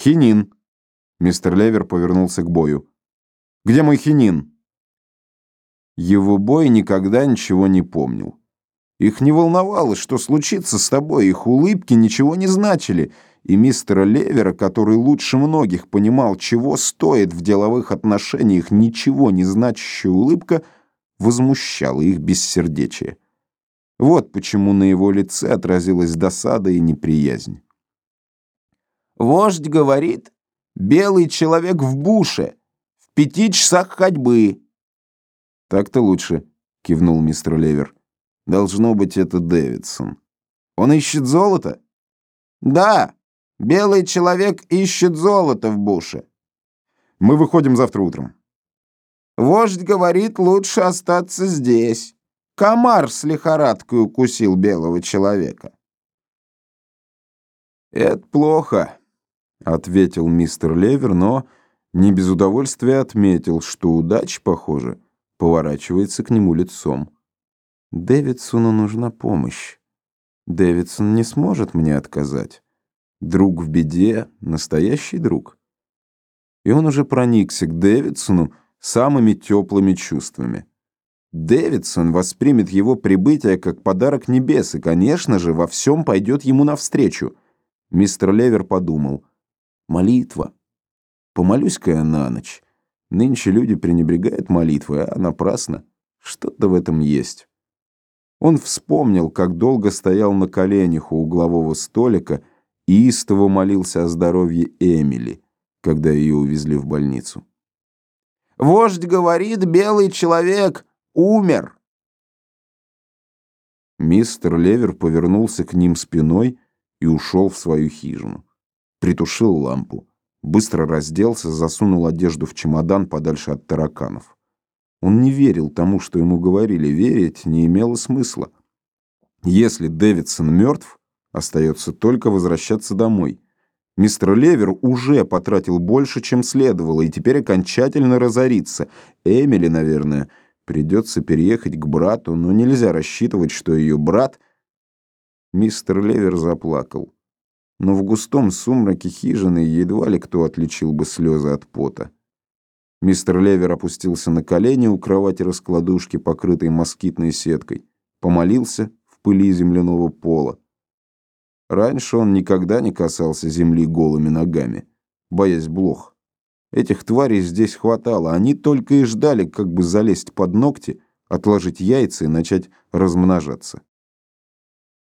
«Хинин!» Мистер Левер повернулся к бою. «Где мой хинин?» Его бой никогда ничего не помнил. Их не волновало, что случится с тобой, их улыбки ничего не значили, и мистера Левера, который лучше многих понимал, чего стоит в деловых отношениях ничего не значащая улыбка, возмущала их бессердечие. Вот почему на его лице отразилась досада и неприязнь. «Вождь говорит, белый человек в буше, в пяти часах ходьбы». «Так-то лучше», — кивнул мистер Левер. «Должно быть, это Дэвидсон. Он ищет золото?» «Да, белый человек ищет золото в буше». «Мы выходим завтра утром». «Вождь говорит, лучше остаться здесь. Комар с лихорадкой укусил белого человека». «Это плохо», — ответил мистер Левер, но не без удовольствия отметил, что удача, похоже, поворачивается к нему лицом. Дэвидсону нужна помощь. Дэвидсон не сможет мне отказать. Друг в беде — настоящий друг. И он уже проникся к Дэвидсону самыми теплыми чувствами. Дэвидсон воспримет его прибытие как подарок небес и, конечно же, во всем пойдет ему навстречу. Мистер Левер подумал. Молитва. Помолюсь-ка я на ночь. Нынче люди пренебрегают молитвой, а напрасно. Что-то в этом есть. Он вспомнил, как долго стоял на коленях у углового столика и истово молился о здоровье Эмили, когда ее увезли в больницу. «Вождь говорит, белый человек умер!» Мистер Левер повернулся к ним спиной и ушел в свою хижину. Притушил лампу. Быстро разделся, засунул одежду в чемодан подальше от тараканов. Он не верил тому, что ему говорили. Верить не имело смысла. Если Дэвидсон мертв, остается только возвращаться домой. Мистер Левер уже потратил больше, чем следовало, и теперь окончательно разорится. Эмили, наверное, придется переехать к брату, но нельзя рассчитывать, что ее брат... Мистер Левер заплакал но в густом сумраке хижины едва ли кто отличил бы слезы от пота. Мистер Левер опустился на колени у кровати раскладушки, покрытой москитной сеткой, помолился в пыли земляного пола. Раньше он никогда не касался земли голыми ногами, боясь блох. Этих тварей здесь хватало, они только и ждали, как бы залезть под ногти, отложить яйца и начать размножаться.